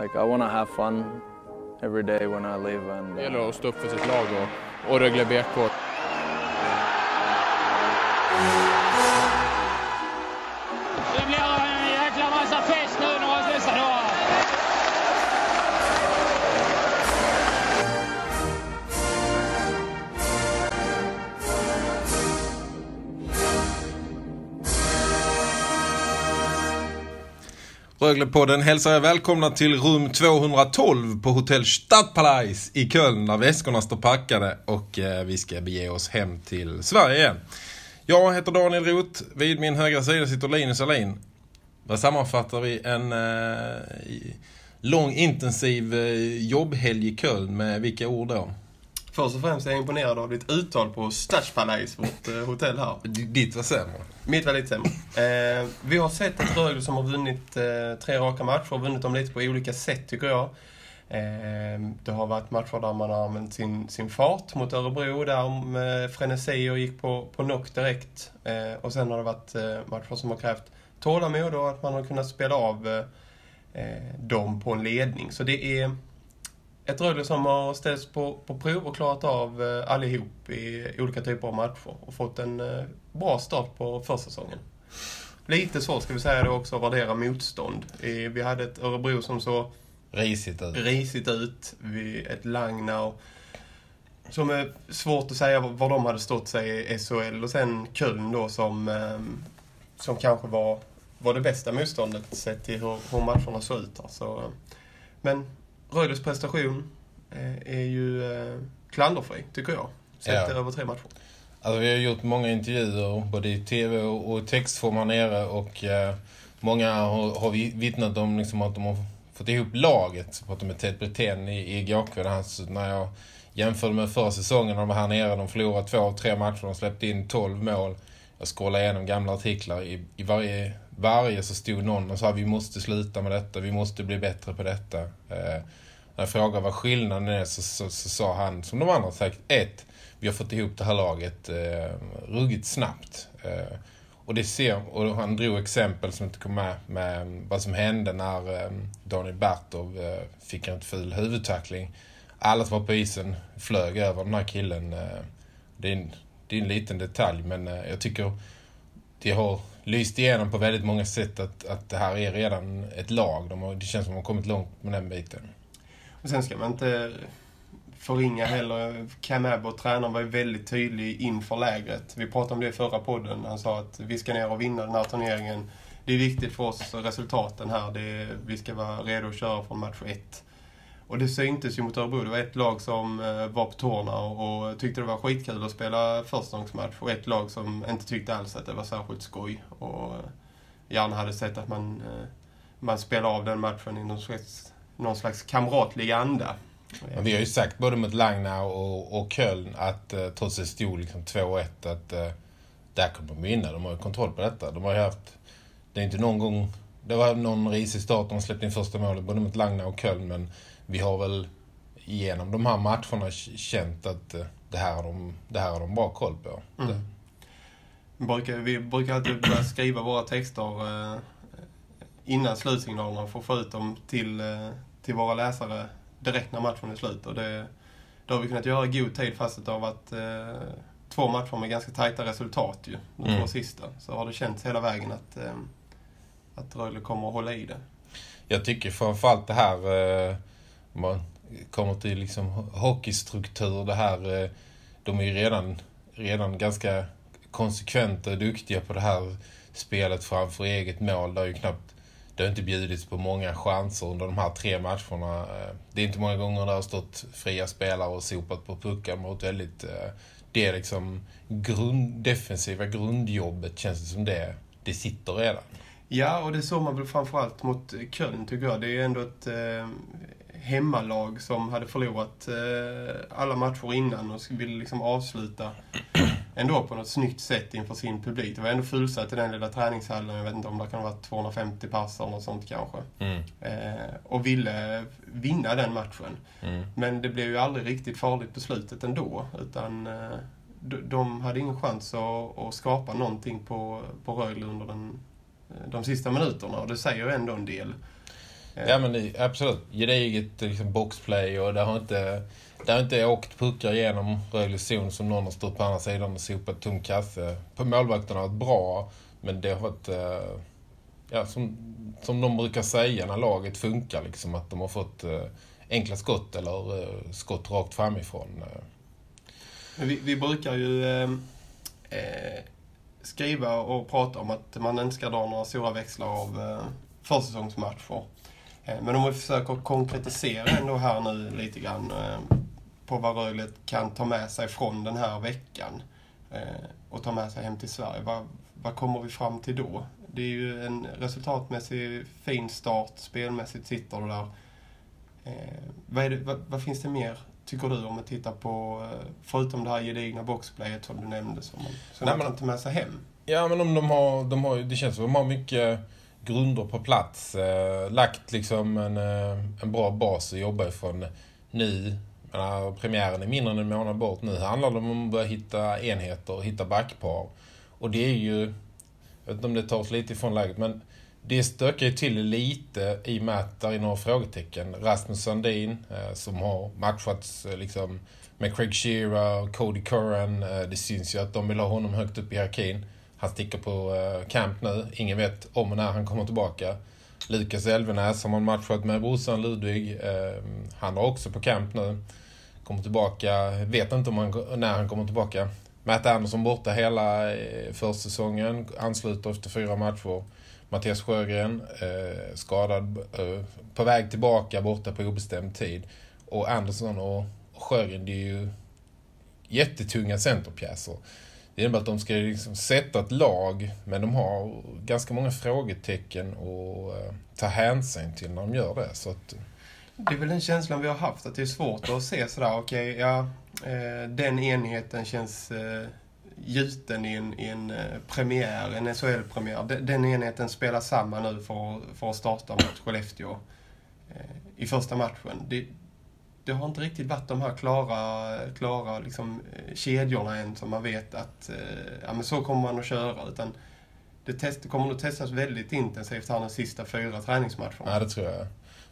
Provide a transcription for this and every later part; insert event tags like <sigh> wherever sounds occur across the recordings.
like I want to have fun every day when I live. And Det gäller att stå upp för sitt lag och, och Rögle BK. Röglepodden hälsar er välkomna till rum 212 på Hotell Stadtpalais i Köln där väskorna står packade och eh, vi ska bege oss hem till Sverige igen. Jag heter Daniel Roth, vid min högra sida sitter Linus Alin. Där sammanfattar vi en eh, lång intensiv eh, jobbhelg i Köln med vilka ord då? Först och främst är jag imponerad av ditt uttal på Stadspalais, vårt eh, hotell här. Ditt var sämre. Mitt var lite sämre. Eh, vi har sett ett Rögle som har vunnit eh, tre raka matcher och vunnit dem lite på olika sätt tycker jag. Eh, det har varit matcher där man har använt sin, sin fart mot Örebro där med frenesi och gick på, på knock direkt. Eh, och sen har det varit eh, matcher som har krävt tålamod och att man har kunnat spela av eh, eh, dem på en ledning. Så det är ett Rögle som har ställts på, på prov och klarat av eh, allihop i olika typer av matcher och fått en eh, bra start på försäsongen. Lite så ska vi säga det också att värdera motstånd. Vi hade ett Örebro som så Risigt ut. risigt ut, vi, ett Langnau som är svårt att säga var de hade stått sig i SHL och sen Köln då som, eh, som kanske var, var det bästa motståndet sett till hur, hur matcherna såg ut. Alltså, men Rögles prestation eh, är ju eh, klanderfri, tycker jag. Sett Ja. över tre matcher. Alltså, vi har gjort många intervjuer både i tv och, textform här nere och eh, många har, har vi- vittnat om liksom, att de har fått ihop laget. Så pratade med Ted Brithén i, igår kväll. När jag jämförde med förra säsongen när de var här nere. De förlorade två av tre matcher. De släppte in 12 mål. Jag scrollade igenom gamla artiklar. I, i varje, varje så stod någon och sa vi måste sluta med detta. Vi måste bli bättre på detta. Eh, när jag frågade vad skillnaden är så, så, så sa han, som de andra sagt, ett, vi har fått ihop det här laget eh, ruggigt snabbt. Eh, och det ser, och han drog exempel som inte kom med, med vad som hände när eh, Daniel Bertov eh, fick en ful huvudtackling. Alla som var på isen flög över den här killen. Eh, det, är en, det är en liten detalj men eh, jag tycker det har lyst igenom på väldigt många sätt att, att det här är redan ett lag. De har, det känns som att de har kommit långt med den biten. Och sen ska man inte förringa heller. Cam Abbott, tränaren, var ju väldigt tydlig inför lägret. Vi pratade om det i förra podden. Han sa att vi ska ner och vinna den här turneringen. Det är viktigt för oss, resultaten här. Det är, vi ska vara redo att köra från match ett. Och det syntes ju mot Örebro. Det var ett lag som eh, var på tårna och, tyckte det var skitkul att spela förstagångsmatch. Och ett lag som inte tyckte alls att det var särskilt skoj. Och eh, gärna hade sett att man, eh, man spelar av den matchen i någon slags, någon slags kamratlig anda. Men vi har ju sagt både mot Langnau och, och Köln att eh, trots att det stod liksom 2-1 att eh, där kommer de vinna. De har ju kontroll på detta. De har ju haft, det är inte någon gång, det var någon risig start de släppte in första målet både mot Langnau och Köln men vi har väl genom de här matcherna känt att eh, det, här har de, det här har de bra koll på. Mm. Det, Vi brukar, vi brukar alltid börja skriva våra texter eh, innan slutsignalerna för att få ut dem till, eh, till våra läsare direkt när matchen är slut. Och det, det har vi kunnat göra i god tid fast det har varit eh, två matcher med ganska tajta resultat ju. De Mm. två sista. Så har det känts hela vägen att, eh, att Rögle kommer att hålla i det. Jag tycker framförallt det här, eh, man kommer till liksom hockeystruktur, det här, eh, de är ju redan, redan ganska konsekventa och duktiga på det här spelet framför eget mål. Det har ju knappt, det har inte bjudits på många chanser under de här tre matcherna. Eh, det är inte många gånger det har stått fria spelare och sopat på puckar mot väldigt, eh, det är liksom grund, defensiva grundjobbet känns det som det, det sitter redan. Ja, och det såg man väl framförallt mot Köln tycker jag. Det är ändå ett eh, hemmalag som hade förlorat eh, alla matcher innan och ville liksom avsluta ändå på något snyggt sätt inför sin publik. Det var ändå fullsatt i den lilla träningshallen. Jag vet inte om det kan ha varit 250 pass eller något sånt kanske. Mm. Eh, och ville vinna den matchen. Mm. Men det blev ju aldrig riktigt farligt på slutet ändå. Utan eh, de, de hade ingen chans att, att skapa någonting på, på Rögle under den, de sista minuterna. Och det säger ju ändå en del. Eh, Ja men det, absolut. Gediget liksom boxplay och det har inte, det har inte åkt puckar genom Rögles zon som någon har stått på andra sidan och sopat tom kaffe. På målvakterna har varit bra men det har varit, eh, ja som, som de brukar säga när laget funkar liksom att de har fått eh, enkla skott eller skott rakt framifrån. Vi, vi brukar ju eh, eh, skriva och prata om att man inte ska dra några stora växlar av eh, försäsongsmatcher. Eh, men om vi försöker konkretisera ändå här nu lite grann eh, på vad Rögle kan ta med sig från den här veckan eh, och ta med sig hem till Sverige. Vad, vad kommer vi fram till då? Det är ju en resultatmässig fin start, spelmässigt sitter det där. Vad, det, vad, vad finns det mer, tycker du, om man tittar på, förutom det här gedigna boxplayet som du nämnde, som man, som Nej, man kan ta med sig hem? Ja, men om de har, de har det känns som att de har mycket grunder på plats. Eh, lagt liksom en, eh, en bra bas att jobba ifrån nu. Menar, eh, premiären är mindre än en månad bort. Nu handlar det om att börja hitta enheter och hitta backpar. Och det är ju, jag vet inte om det tar oss lite ifrån läget, men det stökar ju till lite i och med att där är några frågetecken. Rasmus Sandin, eh, som har matchats eh, liksom med Craig Shearer och Cody Curran. Eh, det syns ju att de vill ha honom högt upp i hierarkin. Han sticker på eh, camp nu. Ingen vet om och när han kommer tillbaka. Lukas Elvenäs har man matchat med brorsan Ludvig. Eh, han är också på camp nu. Kommer tillbaka. Vet inte om han, när han kommer tillbaka. Matt Andersson borta hela eh, försäsongen. Ansluter efter fyra matcher. Mattias Sjögren eh, skadad. Eh, på väg tillbaka borta på obestämd tid. Och Andersson och och Sjögren, det är ju jättetunga centerpjäser. Det innebär att de ska liksom sätta ett lag, men de har ganska många frågetecken att eh, ta hänsyn till när de gör det. Så att, eh. Det är väl den känslan vi har haft, att det är svårt att se sådär, okej, ja, eh, den enheten känns gjuten i en, i en premiär, en SHL-premiär. Den, enheten spelar samma nu för, för att starta mot Skellefteå i första matchen. Det, det har inte riktigt varit de här klara, klara liksom, eh, kedjorna än som man vet att eh, ja, men så kommer man att köra. Utan det, test, det kommer nog testas väldigt intensivt här de sista fyra träningsmatcherna. ja, det tror jag.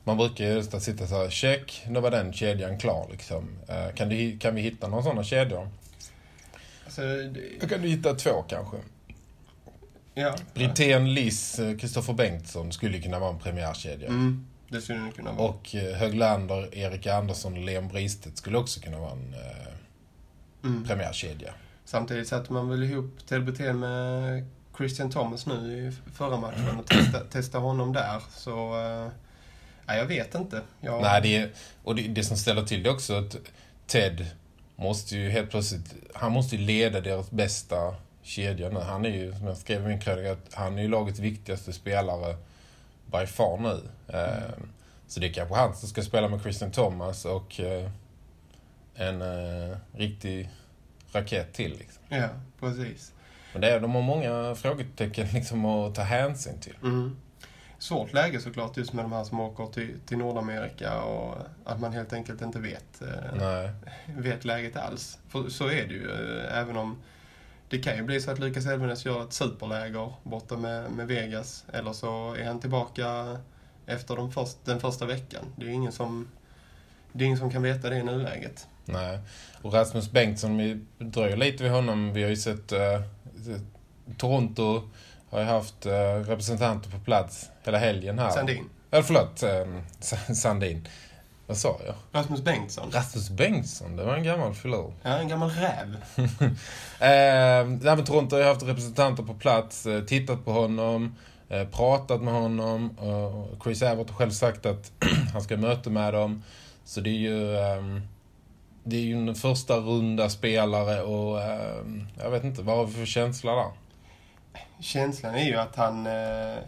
Man brukar ju just sitta så här, check, nu var den kedjan klar liksom. Eh, Kan, du, kan vi hitta några sådana kedjor? Alltså, det, kan du hitta två kanske. ja. Brithén, Liss, Kristoffer Bengtsson skulle kunna vara en premiärkedja. Mm, det skulle det kunna vara. Och eh, Höglander, Erik Andersson och Leon Bristedt skulle också kunna vara en eh, Mm. premiärkedja. Samtidigt satte man väl ihop TLBT med Christian Thomas nu i förra matchen och testa, testa honom där. Så, eh, ja, jag vet inte. Jag, Nej, det är, och det, det som ställer till det också att Ted måste ju helt plötsligt, han måste ju leda deras bästa kedja nu. Han är ju, som jag skrev i min krönika, han är ju lagets viktigaste spelare by far nu. Eh, så det är kanske han som ska spela med Christian Thomas och eh, en eh, riktig raket till. Liksom. Ja, precis. Men det är, de har många frågetecken <laughs> liksom att ta hänsyn till. Mm. Svårt läge såklart just med de här som åker till, till Nordamerika och att man helt enkelt inte vet, Nej. <laughs> vet läget alls. För så är det ju, även om det kan ju bli så att Lukas Elvenäs gör ett superläger borta med, med Vegas. Eller så är han tillbaka efter de först, den första veckan. Det är ingen som, det är ingen som kan veta det i nuläget. Nej. Och Rasmus Bengtsson, vi dröjer lite vid honom. Vi har ju sett eh, Toronto har ju haft eh, representanter på plats hela helgen här. Sandin. Eller förlåt, eh, Sa- Sandin. Vad sa jag? Rasmus Bengtsson. Rasmus Bengtsson, det var en gammal filur. Ja, en gammal räv. <laughs> Eh, men Toronto har ju haft representanter på plats, eh, tittat på honom, eh, pratat med honom. och Chris Abbott har själv sagt att <clears throat> han ska möta med dem. Så det är ju... ehm, det är ju en första runda spelare och ehm, jag vet inte, vad har vi för känsla där? Känslan är ju att han... Eh,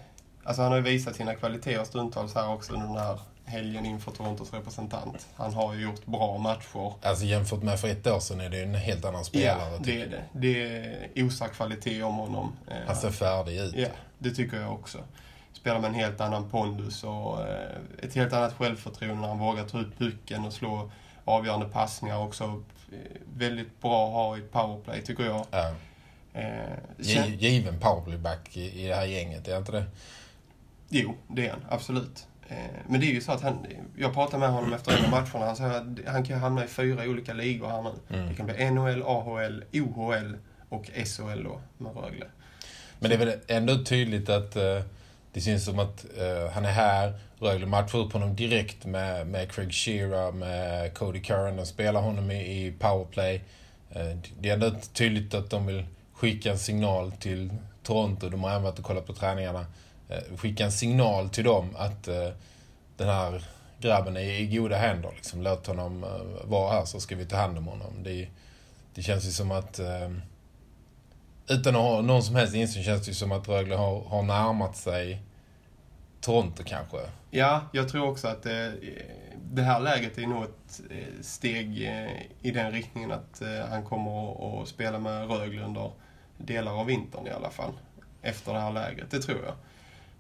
Alltså han har ju visat sina kvaliteter stundtals här också under den här helgen inför Torontos representant. Han har ju gjort bra matcher. Alltså jämfört med för ett år sedan är det ju en helt annan spelare. Ja, det är det. Det osar kvalitet om honom. Eh, Han ser färdig ut. Ja, det tycker jag också. Spelar med en helt annan pondus och eh, ett helt annat självförtroende när han vågar ta ut pucken och slå avgörande passningar också. Eh, Väldigt bra att ha i powerplay tycker jag. Ja. Sen, Given powerplayback i, i det här gänget, är inte det? jo, det är han. Absolut. Eh, men det är ju så att han, jag pratade med honom efter en av matcherna. Han sa att han kan hamna i fyra olika ligor här nu. Mm. Det kan bli NHL, AHL, OHL och SHL då med Rögle. Men det är väl ändå tydligt att eh, det syns som att eh, han är här. Rögle matchar upp honom direkt med, med Craig Shearer, med Cody Curran och spelar honom i, i powerplay. Eh, det är ändå tydligt att de vill skicka en signal till Toronto. De har även varit och kollat på träningarna. Eh, skicka en signal till dem att eh, den här grabben är i goda händer. Liksom. Låt honom eh, vara här så ska vi ta hand om honom. Det, det känns ju som att utan att ha någon som helst insyn känns det ju som att Rögle har, har närmat sig Toronto kanske. Ja, jag tror också att det... det här läget är nog ett steg i den riktningen att han kommer att, att spela med Rögle under delar av vintern i alla fall. Efter det här läget, det tror jag.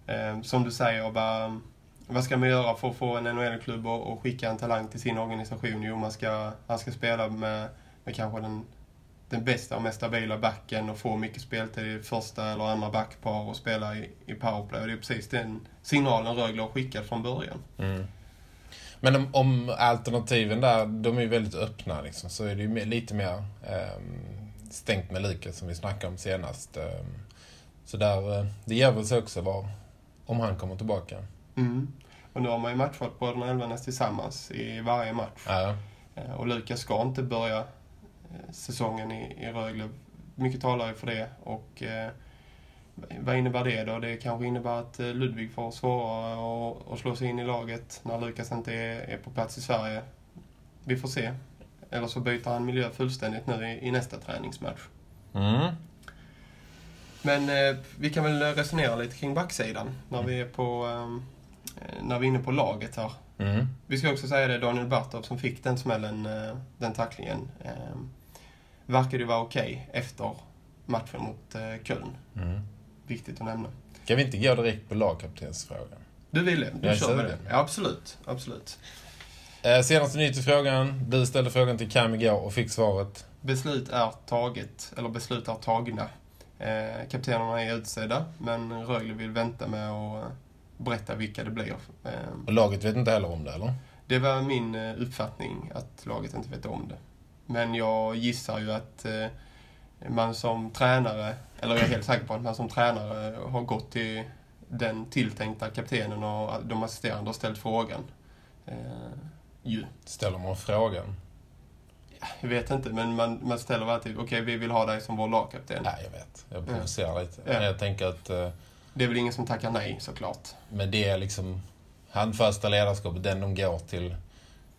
Eh, som du säger, vad, vad ska man göra för att få en NHL-klubb att skicka en talang till sin organisation? Jo, man ska, han ska spela med, med kanske den, den bästa och mest stabila backen och få mycket speltid i första eller andra backpar och spela i, i powerplay. Och det är precis den signalen Rögle har skickat från början. Mm. Men om, om alternativen där, de är ju väldigt öppna liksom, så är det ju lite mer ehm, stängt med Lukas som vi snackade om senast. Ehm, så där, eh, det ger väl sig också var, om han kommer tillbaka. Mm. Och nu har man ju matchat bröderna Elvenäs tillsammans i varje match. Ja, Eh, Och Lukas ska inte börja eh, säsongen i, i Rögle. Mycket talar ju för det. Och eh, vad innebär det då? Det kanske innebär att eh, Ludvig får svårare att slå sig in i laget när Lukas inte är, är på plats i Sverige. Vi får se. Eller så byter han miljö fullständigt nu i, i nästa träningsmatch. mm. Men eh, vi kan väl resonera lite kring backsidan när vi är på ehm, eh, när vi är inne på laget här. Mm. Vi ska också säga det, Daniel Bartov som fick den smällen, eh, den tacklingen, eh, verkade vara okej efter matchen mot eh, Köln. Mm. Viktigt att nämna. Kan vi inte gå direkt på lagkaptensfrågan? Du ville, du Jag kör med det. det. Ja, absolut, absolut. Eh, senaste nytt i frågan. Du ställde frågan till Cam igår och fick svaret. Beslut är taget, eller beslut är tagna. Eh, kaptenerna är utsedda, men Rögle vill vänta med att berätta vilka det blir. Eh, Och laget vet inte heller om det, eller? Det var min eh, uppfattning att laget inte vet om det. Men jag gissar ju att eh, man som tränare, eller jag är helt säker på att man som tränare har gått till den tilltänkta kaptenen och de assisterande och ställt frågan. Eh, ju. Ställer man frågan? Jag vet inte, men man, man ställer alltid, okej vi vill ha dig som vår lagkapten. Nej, jag vet. Jag provocerar lite. Ja. Men jag tänker att eh, Det är väl ingen som tackar nej såklart. med det liksom handfasta ledarskapet, den de går till,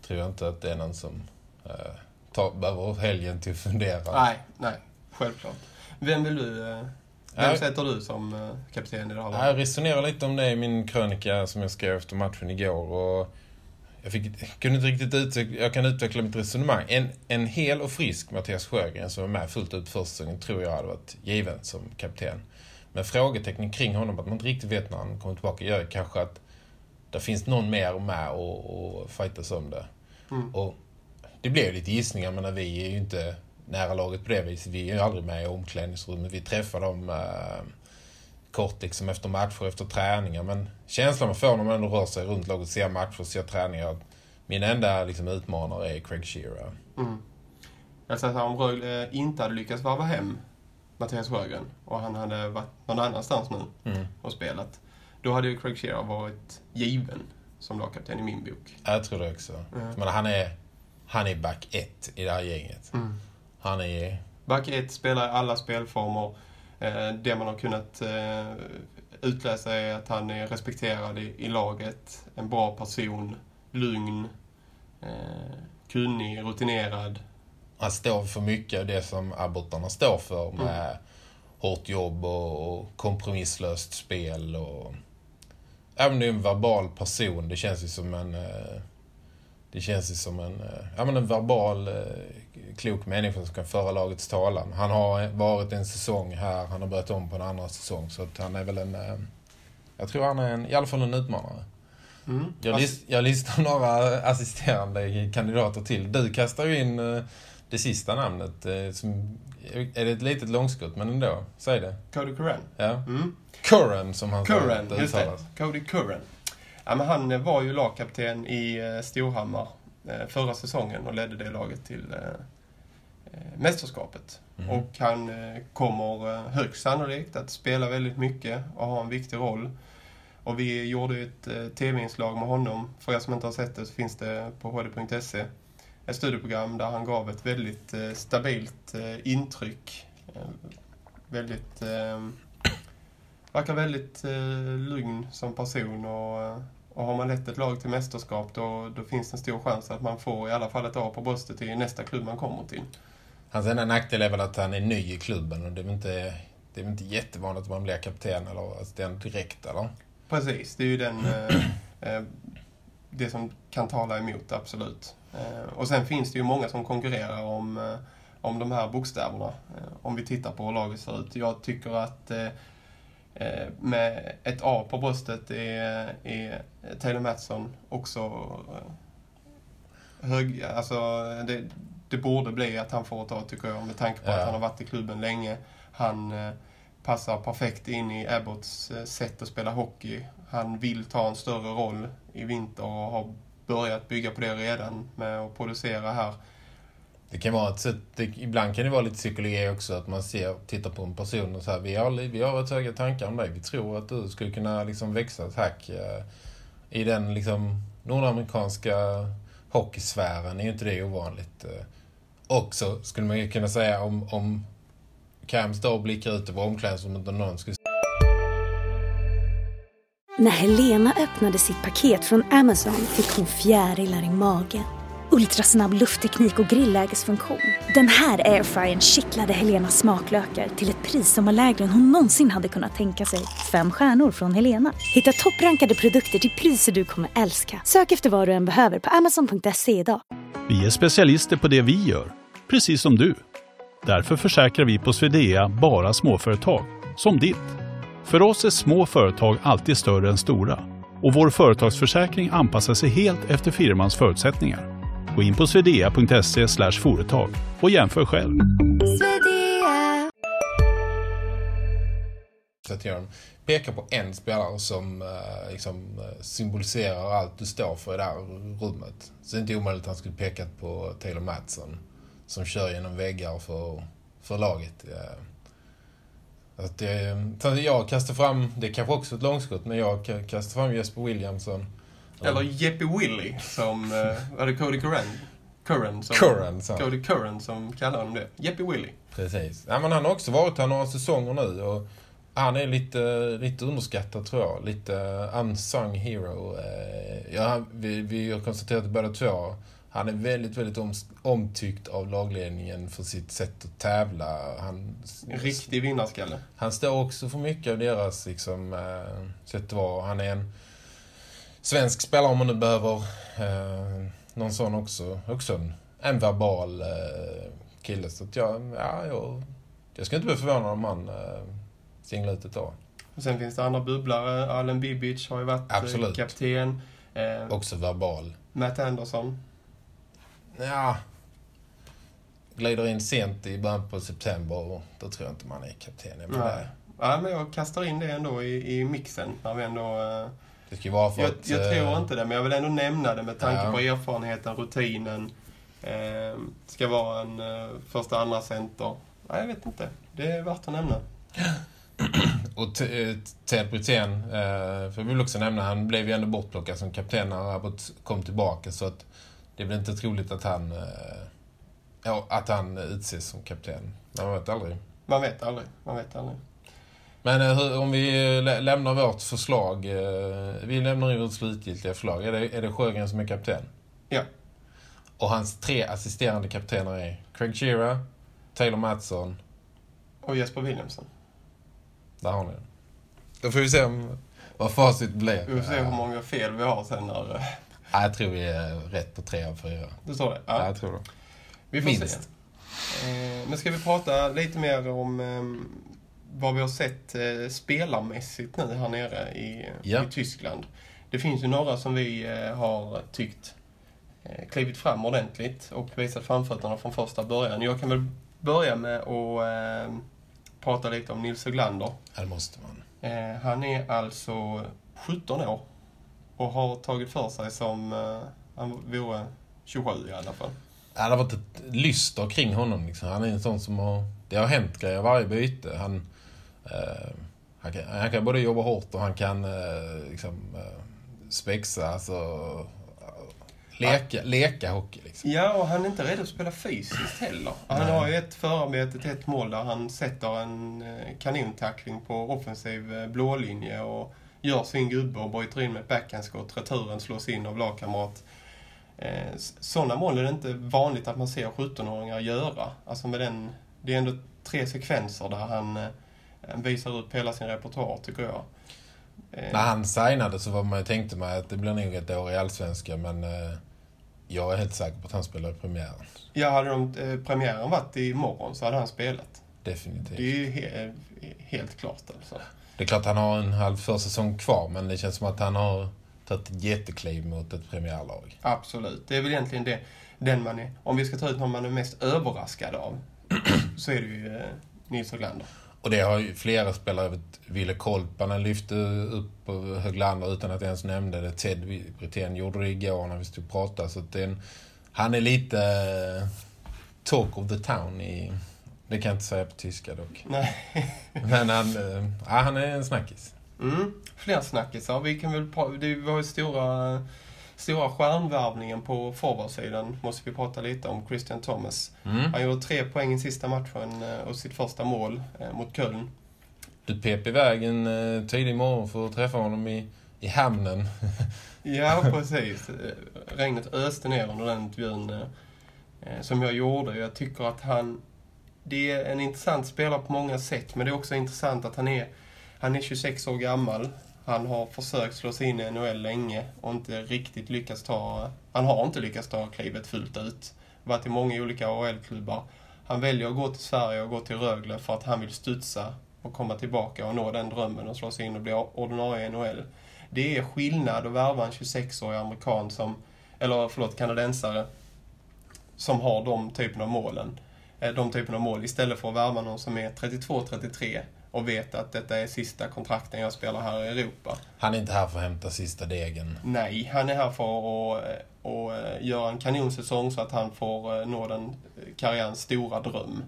tror jag inte att det är någon som eh, tar, behöver helgen till att fundera. Nej, nej, självklart. Vem vill du, eh, vem Nej. sätter du som eh, kapten i det här Jag resonerar lite om det i min krönika som jag skrev efter matchen igår. Och jag, fick, kunde inte riktigt utveckla, jag kan utveckla mitt resonemang. En, en hel och frisk Mattias Sjögren som är med fullt ut första säsongen tror jag hade varit given som kapten. Men frågetecknen kring honom, att man inte riktigt vet när han kommer tillbaka, gör kanske att det finns någon mer med och, och fightas om det. Mm. Och det blev ju lite gissningar, men vi är ju inte nära laget på det viset. Vi är ju aldrig med i omklädningsrummet. Vi träffar dem eh, kort liksom efter matcher, efter träningar. Men känslan man får när man ändå rör sig runt laget, ser matcher, ser träningar. Min enda liksom, utmanare är Craig Shearer. Mm. Jag säger så här, om Rögle inte hade lyckats varva hem Mattias Sjögren och han hade varit någon annanstans nu Mm. och spelat. Då hade ju Craig Shearer varit given som lagkapten i min bok. Jag tror det också. Mm. Men han är, han är back ett i det här gänget. Mm. Han är... Back 1 spelar i alla spelformer. Eh, det man har kunnat eh, utläsa är att han är respekterad i, i laget. En bra person, lugn, eh, kunnig, rutinerad. Han står för mycket av det som abbortarna står för med hårt jobb och, kompromisslöst spel och även om det är en verbal person, det känns ju som en... Det känns ju som en, ja, men en verbal, klok människa som kan föra lagets talan. Han har varit en säsong här, han har börjat om på en andra säsong. Så att han är väl en... eh, Jag tror han är en, i alla fall en utmanare. Mm. Jag, list, jag listar några assisterande kandidater till. Du kastar ju in eh, det sista namnet. eh, Som, är det ett litet långskott, men ändå. Säg det. Cody Curran. Ja. Mm. Curran, som han Curran, sa, just det. Cody Curran. Ja, men han var ju lagkapten i Storhammar förra säsongen och ledde det laget till mästerskapet. Mhm. Och han eh, kommer eh, högst sannolikt att spela väldigt mycket och ha en viktig roll. Och vi gjorde ett eh, tv-inslag med honom. För er som inte har sett det så finns det på hd.se. Ett studieprogram där han gav ett väldigt eh, stabilt eh, intryck. Eh, väldigt... Eh, verkar väldigt eh, lugn som person och, eh, och har man lett ett lag till mästerskap då, då finns det en stor chans att man får i alla fall ett A på bröstet i nästa klubb man kommer till. Hans enda nackdel är väl att han är ny i klubben och det är väl inte, det är väl inte jättevanligt att man blir kapten eller alltså, assistent direkt, eller? Precis, det är ju den, eh, eh, det som kan tala emot, absolut. Eh, och sen finns det ju många som konkurrerar om, eh, om de här bokstäverna. Eh, om vi tittar på hur laget ser ut. Jag tycker att eh, eh med ett A på bröstet är, är Taylor Mattsson också eh, hög, alltså det, det borde bli att han får ett A tycker jag med tanke på Ja. att han har varit i klubben länge. Han eh, passar perfekt in i Abbotts eh, sätt att spela hockey. Han vill ta en större roll i vinter och har börjat bygga på det redan med att producera här. Det kan vara ett sätt, det, ibland kan det vara lite psykologi också, att man ser, tittar på en person och så här, vi har, vi har rätt höga tankar om dig. Vi tror att du skulle kunna liksom växa ett hack eh, i den liksom nordamerikanska hockeysfären. är ju inte det ovanligt. Eh. Också skulle man ju kunna säga om, om Cam står och blickar ut över omklädningsrummet och någon skulle När Helena öppnade sitt paket från Amazon fick hon fjärilar i magen. Ultrasnabb luftteknik och grillägesfunktion. Den här airfryern kittlade Helenas smaklökar till ett pris som var lägre än hon någonsin hade kunnat tänka sig. Fem stjärnor från Helena. Hitta topprankade produkter till priser du kommer älska. Sök efter vad du än behöver på amazon.se idag. Vi är specialister på det vi gör, precis som du. Därför försäkrar vi på Swedea bara småföretag, som ditt. För oss är små företag alltid större än stora och vår företagsförsäkring anpassar sig helt efter firmans förutsättningar. Gå in på swedea.se företag och jämför själv. Så att jag pekar på en spelare som eh, liksom, eh, symboliserar allt du står för i det här rummet. Så det är inte omöjligt att han skulle pekat på Taylor Mattsson som kör genom väggar för, för laget. Att det, jag kastar fram, det är kanske också ett långskott, men jag ka- kastar fram Jesper Williamson. Eller Jeppe Willy som, eh, var det Cody Curran? Curran som, Curran, han. Cody Curran som kallar honom det. Jeppe Willy. Precis. Ja, men han har också varit här några säsonger nu och han är lite, lite underskattad tror jag. Lite unsung hero. Eh, Ja, vi, vi har konstaterat båda två. Han är väldigt, väldigt om, omtyckt av lagledningen för sitt sätt att tävla. Han, En riktig vinnarskalle. han står också för mycket av deras liksom, eh, sätt att vara. Han är en svensk spelare om man nu behöver eh, någon sån också. Också en, en verbal eh, kille. Så att jag, ja, jag, jag ska inte bli förvånad om han eh, singlar ut ett år. Och sen finns det andra bubblare. Allen Bibic har ju varit eh, Absolut. kapten. Eh, Också verbal. Matt Anderson. Ja, glider in sent i början på september och då tror jag inte man är kapten. Det, Ja, men jag kastar in det ändå i, i mixen. När vi ändå, eh, det ska vara för jag, att... jag tror eh, inte det, men jag vill ändå nämna det med tanke Ja. på erfarenheten, rutinen. Eh, ska vara en eh, första, andra center. Nej, jag vet inte. Det är värt att nämna. <clears throat> Och eh, Ted Brithén, eh, för jag vill också nämna, han blev ju ändå bortplockad som kapten när Abbott kom tillbaka så att det är väl inte troligt att han, eh, ja, att han utses som kapten. Man vet aldrig. Man vet aldrig. Man vet aldrig. Men eh, hur, om vi lä- lämnar vårt förslag, eh, vi lämnar ju vårt slutgiltiga förslag. Är det, är det Sjögren som är kapten? Ja. Och hans tre assisterande kaptener är Craig Shearer, Taylor Mattsson, Och Jesper Williamson. där har ni den. Då får vi se om, vad facit blir. Vi får se hur många fel vi har sen när... Ja, jag tror vi är rätt på tre av fyra. Du står det? Ja. jag tror det. Vi får Minst. se. Eh, men ska vi prata lite mer om eh, vad vi har sett eh, spelarmässigt nu här nere i, Ja. i Tyskland. Det finns ju några som vi eh, har tyckt eh, klivit fram ordentligt och visat framfötterna från första början. Jag kan väl börja med att eh, prata lite om Nils Höglander. Ja, det måste man. Han är alltså 17 år och har tagit för sig som eh, han vore 27 i alla fall. Ja, det har varit ett lyster kring honom. Liksom. Han är en sån som har... Det har hänt grejer varje byte. Han, eh, han, kan, han kan både jobba hårt och han kan eh, liksom, eh, spexa, alltså... eh, Leka, leka hockey liksom. Ja, och han är inte rädd att spela fysiskt heller. Han Nej. har ju ett förarbete till ett mål där han sätter en eh, kanontackling på offensiv eh, blålinje och gör sin gubbe och bryter in med ett backhandskott. Returen slås in av lagkamrat. Eh, Sådana mål är det inte vanligt att man ser 17-åringar göra. Alltså med den, det är ändå tre sekvenser där han eh, visar upp hela sin repertoar, tycker jag. Eh, När han signade så var man ju tänkte man att det blir nog ett år i Allsvenskan, men jag är helt säker på att han spelar i premiären. Ja, hade de, eh, premiären varit imorgon så hade han spelat. Definitivt. Det är ju he- helt klart alltså. Det är klart han har en halv försäsong kvar, men det känns som att han har tagit ett jättekliv mot ett premiärlag. Absolut. Det är väl egentligen det, den man är, om vi ska ta ut någon man är mest överraskad av, <clears throat> så är det ju eh, Nils Höglander. Och det har ju flera spelare, Ville Kolpanen lyfte upp Höglander utan att jag ens nämnde det. Ted Brithén gjorde det igår när vi stod och pratade. Så det är en, han är lite eh, talk of the town i... Det kan jag inte säga på tyska dock. Nej. Men han, eh, ja, han är en snackis. Mm. Fler snackisar. Vi kan väl pra- det var ju stora, stora stjärnvärvningen på forwardsidan, måste vi prata lite om. Christian Thomas. Mm. Han gjorde tre poäng i sista matchen eh, och sitt första mål eh, mot Köln. Du pep iväg en tidig morgon för att träffa honom i, i hamnen. <laughs> Ja, precis. Regnet öste ner under den intervjun som jag gjorde. Jag tycker att han... Det är en intressant spelare på många sätt, men det är också intressant att han är, han är 26 år gammal. Han har försökt slå sig in i NHL länge och inte riktigt lyckats ta... Han har inte lyckats ta klivet fullt ut. Varit i många olika AHL-klubbar. Han väljer att gå till Sverige och gå till Rögle för att han vill studsa och komma tillbaka och nå den drömmen och slå sig in och bli ordinarie i NHL. Det är skillnad att värva en 26-årig amerikan som, eller förlåt, kanadensare som har de typen av målen eh, De typen av mål istället för att värva någon som är 32-33 och vet att detta är sista kontrakten jag spelar här i Europa. Han är inte här för att hämta sista degen. Nej, han är här för att, eh, att eh, göra en kanonsäsong så att han får eh, nå den eh, karriärens stora dröm.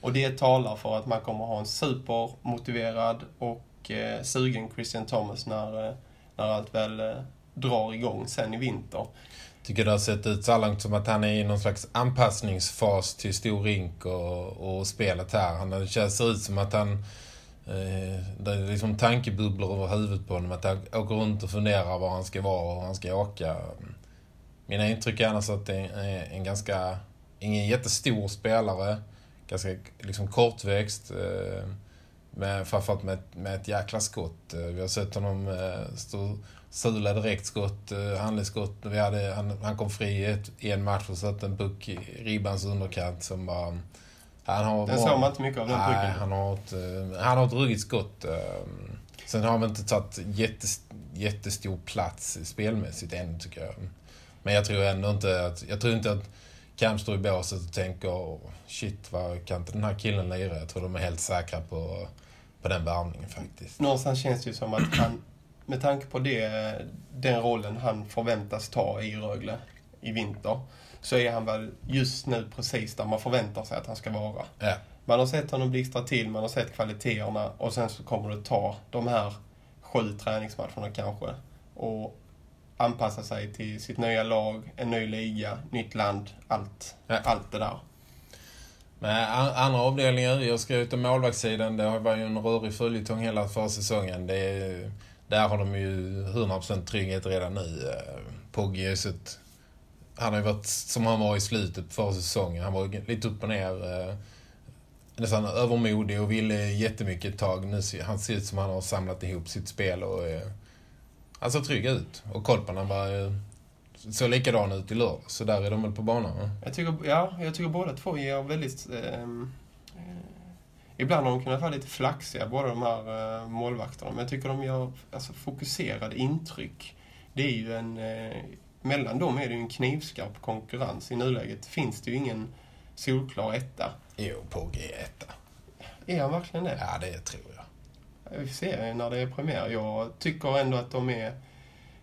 Och det talar för att man kommer ha en supermotiverad och eh, sugen Christian Thomas när, eh, när allt väl eh, drar igång sen i vinter. Tycker det har sett ut så långt som att han är i någon slags anpassningsfas till stor rink och, och spelet här. Han, det känns- ser ut som att han... Eh, det är liksom tankebubblor över huvudet på honom. Att han åker runt och funderar var han ska vara och hur han ska åka. Mina intryck är annars att det är en ganska... Ingen jättestor spelare. Ganska liksom kortväxt. Eh, med, framförallt med, ett- med ett jäkla skott. Eh, vi har sett honom eh, stå Sula direkt skott, eh, handledsskott. Vi hade, han, han kom fri i, en match och satte en puck i ribbans underkant som var... Han har bra- såg man inte mycket av, den Nej, han har ett, eh, han har ett ruggigt skott. eh, Sen har han inte tagit jättes, jättestor plats spelmässigt än, tycker jag. Men jag tror ändå inte att... Jag tror inte att Cam står i båset och tänker "Åh, shit, vad kan inte den här killen lira? Jag tror de är helt säkra på, på den värvningen faktiskt. Någonstans känns det ju som att han, med tanke på det, den rollen han förväntas ta i Rögle i vinter, så är han väl just nu precis där man förväntar sig att han ska vara. Ja. Man har sett honom blixtra till, man har sett kvaliteterna och sen så kommer det ta de här sju träningsmatcherna kanske och anpassa sig till sitt nya lag, en ny liga, nytt land, allt, Ja. allt det där. Men an- andra avdelningar, jag ska ut om målvaktssidan. Det varit ju en rörig följetong hela försäsongen. Det är, där har de ju 100% trygghet redan nu. Eh, Poggi Pogge är ju sett... Han har ju varit som han var i slutet på förra säsongen. Han var lite upp och ner. Eh, nästan övermodig och ville jättemycket ett tag. Nu ser, han ser ut som han har samlat ihop sitt spel och är Han ser trygg ut. Och Kolpanen bara eh, såg likadan ut i lördag. Så där är de väl på banan. va? Jag tycker, ja, jag tycker båda två ger väldigt... eh, ibland har de kunnat vara lite flaxiga, båda de här eh, målvakterna. Men jag tycker de gör alltså, fokuserade intryck. Det är ju en... Eh, mellan dem är det ju en knivskarp konkurrens. I nuläget finns det ju ingen solklar etta. Jo, Pogge är etta. Är han verkligen det? Ja, det tror jag. Vi får se när det är premiär. Jag tycker ändå att de är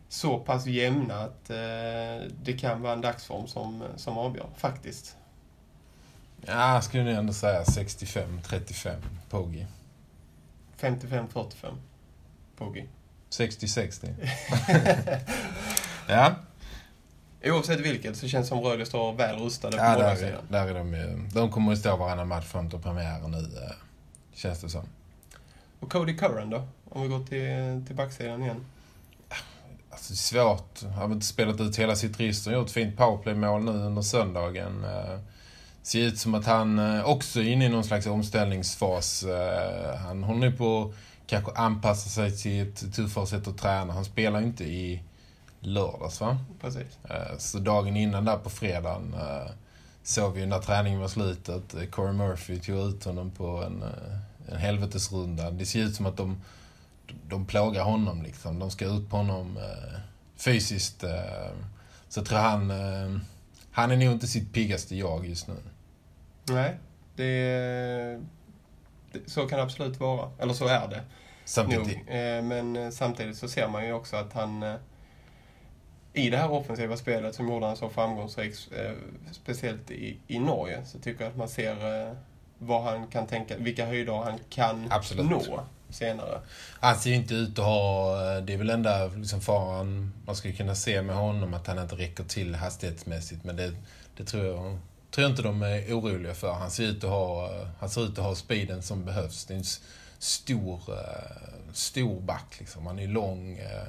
så pass jämna att eh, det kan vara en dagsform som, som avgör, faktiskt. Ja, jag skulle nog ändå säga 65-35 Pogge. 55-45. Poggi. 60-60. ja, Oavsett vilket så känns det som Rögle står väl rustade på ja båda där, är, sidor. där är de ju. De kommer att stå varannan match fram till premiären nu, eh, känns det som. Och Cody Curran då? Om vi går till, till backsidan igen. Alltså, det är svårt. Han har inte spelat ut hela sitt register. Gjort ett fint powerplay-mål nu under söndagen. Ser ut som att han eh, också är inne i någon slags omställningsfas. Eh, Han håller på att kanske anpassa sig till ett tuffare sätt att träna. Han spelar inte i lördags va? Precis. Eh, Så dagen innan där på fredagen såg vi när träningen var slut att Corey Murphy tog ut honom på en, en helvetesrunda. Det ser ut som att de, de plågar honom liksom. De ska ut på honom fysiskt. Så jag tror han, han är nog inte sitt piggaste jag just nu. Nej, det, det... Så kan det absolut vara. Eller så är det. Samtidigt. Eh, Men eh, samtidigt så ser man ju också att han eh, i det här offensiva spelet som gjorde han så framgångsrik, speciellt i, i Norge, så tycker jag att man ser vad han kan tänka, vilka höjder han kan Absolut. nå senare. Han ser ju inte ut att ha... Det är väl enda liksom faran man skulle kunna se med honom, att han inte räcker till hastighetsmässigt. Men det, det tror, jag, tror jag inte de är oroliga för. Han ser ut att ha, han ser ut att ha speeden som behövs. Det är en stor, eh, stor back liksom. Han är lång, eh,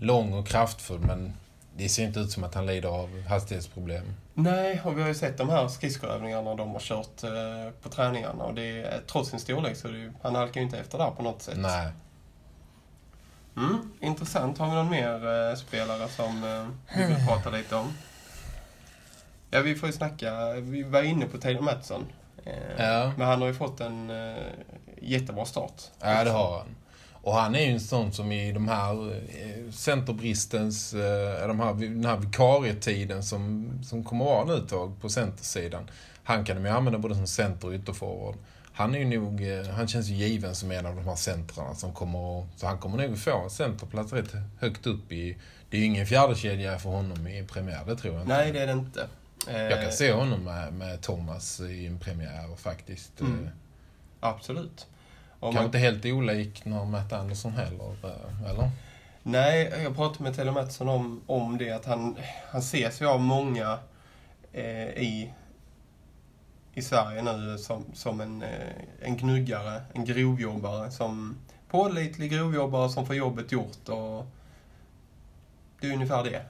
lång och kraftfull, men det ser inte ut som att han lider av hastighetsproblem. Nej, och vi har ju sett de här skridskoövningarna de har kört eh, på träningarna och det är, trots sin storlek så det han halkar ju inte efter där på något sätt. Nej. Mm, intressant. Har vi någon mer eh, spelare som eh, vi vill prata lite om? Ja, vi får ju snacka. Vi var inne på Taylor Mattsson. Eh, Ja. Men han har ju fått en eh, jättebra start. Ja, det har han. Och han är ju en sån som i de här eh, centerbristens, de här, den här vikarietiden som, som kommer att vara nu ett tag på centersidan. Han kan de ju använda både som center och ytterforward. Han är ju nog, han känns ju given som en av de här centrarna som kommer att, så han kommer nog få en centerplats rätt högt upp i, det är ju ingen fjärdekedja för honom i premiär, det tror jag inte. Nej, det är det inte. Eh, Jag kan se honom med, med Thomas i en premiär faktiskt. Mm. Eh, Absolut. Kanske man, inte helt olik när Matt Anderson heller, eh, eller? nej, jag pratade med Taylor Mattsson om, om det att han, han ses ju av många eh, i, i Sverige nu som, som en, eh, en gnuggare, en grovjobbare. Som pålitlig grovjobbare som får jobbet gjort. Och det är ungefär det.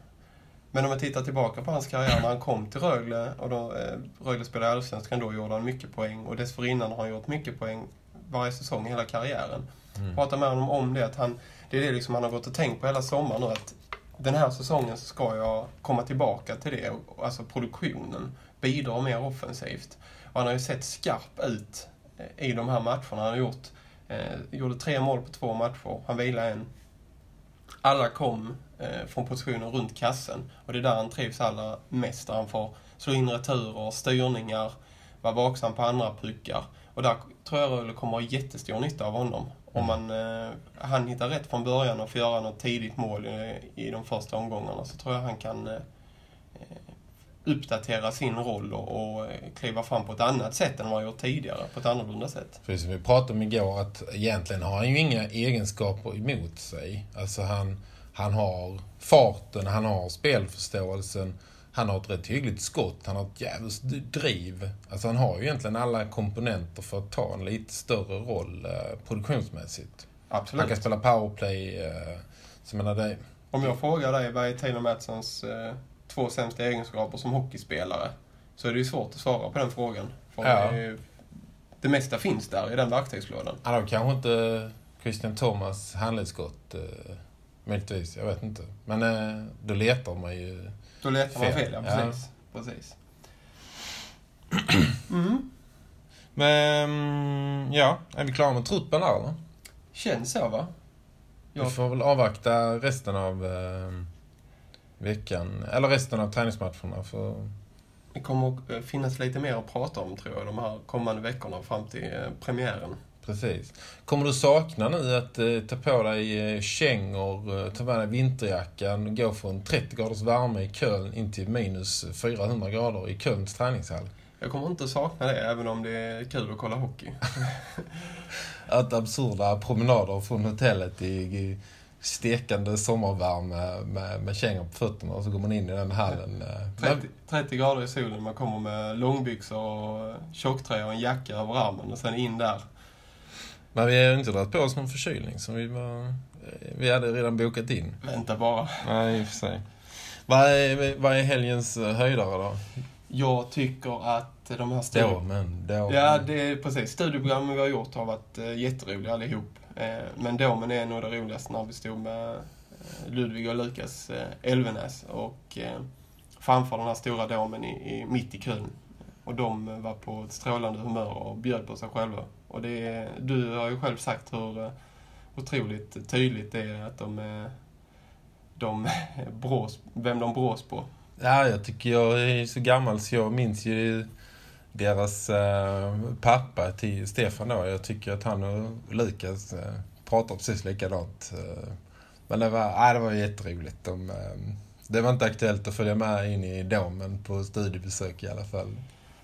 Men om man tittar tillbaka på hans karriär när han kom till Rögle och då, eh, Rögle spelade i Allsvenskan, då gjorde han mycket poäng. Och dessförinnan har han gjort mycket poäng varje säsong i hela karriären. Mm. Pratar med honom om det, att han, det är det liksom han har gått och tänkt på hela sommaren nu. Att den här säsongen så ska jag komma tillbaka till det, alltså produktionen. Bidra mer offensivt. Och han har ju sett skarp ut eh, i de här matcherna. Han har gjort, eh, gjorde tre mål på två matcher. Han vilade en. Alla kom eh, från positionen runt kassen. Och det är där han trivs allra mest. Där han får slå in returer, styrningar, vara vaksam på andra puckar. Och där tror jag Rögle kommer ha jättestor nytta av honom. Om man, eh, han hittar rätt från början och får göra något tidigt mål i, i de första omgångarna så tror jag han kan eh, eh, uppdatera sin roll och, och eh, kliva fram på ett annat sätt än vad han gjort tidigare. På ett annorlunda sätt. Precis som vi pratade om igår, att egentligen har han ju inga egenskaper emot sig. Alltså han, han har farten, han har spelförståelsen, han har ett rätt hyggligt skott, han har ett jävligt driv. Alltså han har ju egentligen alla komponenter för att ta en lite större roll eh, produktionsmässigt. Absolut. Han kan spela powerplay. Eh, så menar det, Om jag frågar dig vad är Taylor Mattssons eh, två sämsta egenskaper som hockeyspelare så är det ju svårt att svara på den frågan. För Ja. det, det mesta finns där i den verktygslådan. han har kanske inte Christian Thomas handledsskott. Eh, möjligtvis. Jag vet inte. Men eh, då letar man ju... Då letar man Fel. fel, ja. Ja. Precis. precis. <clears throat> Mm. Men ja, är vi klara med truppen där eller? Känns så, va? Vi Ja. får väl avvakta resten av eh, veckan, eller resten av träningsmatcherna. För, Det kommer att eh, finnas lite mer att prata om, tror jag, de här kommande veckorna fram till eh, premiären. precis. Kommer du sakna nu att eh, ta på dig eh, kängor, eh, ta med dig vinterjackan, gå från 30 graders värme i Köln in till minus 400 grader i Kölns träningshall? Jag kommer inte sakna det, även om det är kul att kolla hockey. <laughs> Att absurda promenader från hotellet i, i stekande sommarvärme med, med kängor på fötterna och så går man in i den hallen. eh. 30, 30 grader i solen, man kommer med långbyxor och tjocktröja och en jacka över armen och sen in där. Men vi har ju inte dragit på oss någon förkylning som vi var, vi hade redan bokat in. Vänta bara. Nej, i och för sig. Vad är, vad är helgens eh, höjdare då? Jag tycker att de här Då, stora... men, då. Ja, det är precis. Studioprogrammen vi har gjort har varit eh, jätteroliga allihop. Eh, men domen är nog det roligaste när vi stod med eh, Ludvig och Lukas eh, Elvenäs och framför den här stora domen i, i, mitt i Köln. Och de var på ett strålande humör och bjöd på sig själva. Och det du har ju själv sagt hur otroligt tydligt det är att de, eh, de <laughs> brås, vem de brås på. Ja, jag tycker jag är så gammal så jag minns ju deras eh, pappa till Stefan då. Jag tycker att han och Lukas eh, pratar precis likadant. Eh, men det var, nej, det var jätteroligt. De, det var inte aktuellt att följa med in i domen på studiebesök i alla fall.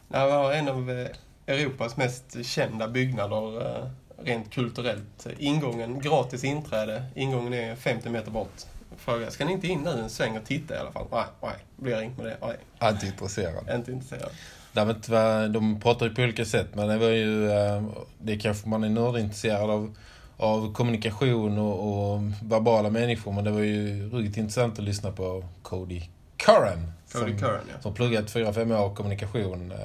Det var en av Europas mest kända byggnader rent kulturellt. Ingången, gratis inträde. Ingången är 50 meter bort. Fråga, ska ni inte in nu en sväng och titta i alla fall? Nej, nej, blir inget med det. Nej, Inte intresserad. inte intresserad. Däremot var, de pratar ju på olika sätt, men det var ju, eh, det kanske man är nördintresserad av, av kommunikation och, och verbala människor, men det var ju ruggigt intressant att lyssna på Cody Curran. Cody som, Curran, ja. Som pluggat 4-5 år kommunikation. eh,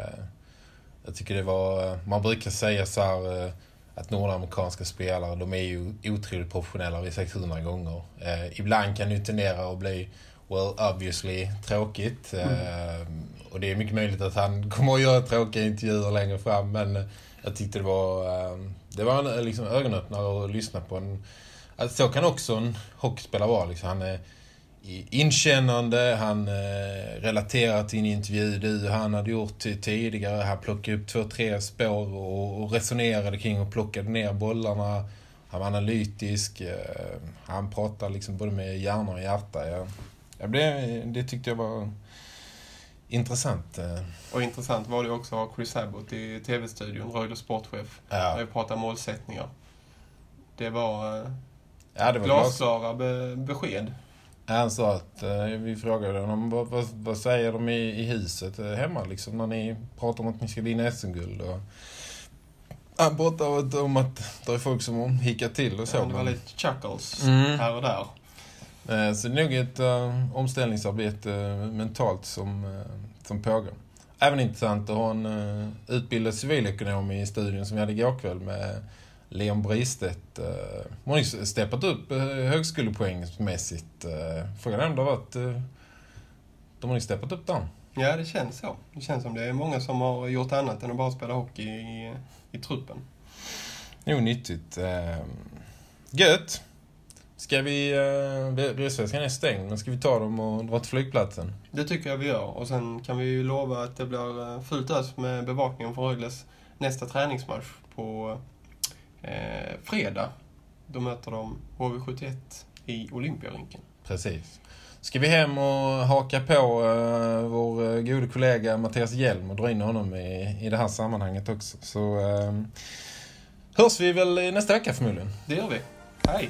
Jag tycker det var, man brukar säga så här eh, att nordamerikanska spelare, de är ju otroligt professionella, vi har sagt 100 gånger. Eh, ibland kan det tendera att bli, well, obviously tråkigt. Eh, och det är mycket möjligt att han kommer att göra tråkiga intervjuer längre fram, men eh, jag tyckte det var, ehm, det var en eh, liksom, ögonöppnare att lyssna på en, att så kan också en hockeyspelare vara. Liksom. Han är inkännande, han eh, relaterar till en intervju du han hade gjort tidigare. Han plockade upp två, tre spår och, resonerade kring och plockade ner bollarna. Han var analytisk. Han pratade liksom både med hjärna och hjärta. Jag, jag blev, det tyckte jag var intressant. Eh, Och intressant var det också att ha Chris Abbott i TV-studion, Rögle sportchef. Ja. Vi pratade målsättningar. Det var eh, ja, det var glas. glasklara be- besked. Han sa att, eh, vi frågade honom, vad, vad, vad säger de i, i huset eh, hemma liksom, när ni pratar om att ni ska vinna SM-guld? Och han pratade om att det är folk som har hickat till och så. Ja, det var lite chuckles Mm. här och där. Eh, Så det är nog ett uh, omställningsarbete eh, mentalt som, eh, som pågår. Även intressant att ha en utbildad civilekonom i studion som vi hade igår kväll med Leon Bristedt. Hon har ju steppat upp högskolepoängsmässigt. Frågan är om det har varit... De har ju steppat upp den. Ja, det känns så. Det känns som det är många som har gjort annat än att bara spela hockey i, i truppen. Nog nyttigt. Gött! Ska vi... Uh, Resväskan är stängd, men ska vi ta dem och dra till flygplatsen? Det tycker jag vi gör. Och sen kan vi ju lova att det blir eh, fullt ös med bevakningen för Rögles nästa träningsmatch på eh, fredag. Då möter de HV71 i Olympiarinken. Precis. Ska vi hem och haka på uh, vår uh, gode kollega Mattias Hjelm och dra in honom i, i det här sammanhanget också. Så uh, hörs vi väl nästa vecka förmodligen. Det gör vi. Hej!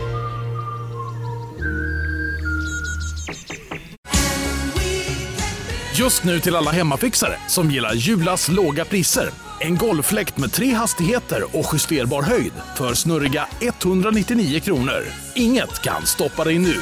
Just nu till alla hemmafixare som gillar Julas låga priser. En golffläkt med tre hastigheter och justerbar höjd för snurriga 199 kronor. Inget kan stoppa dig nu.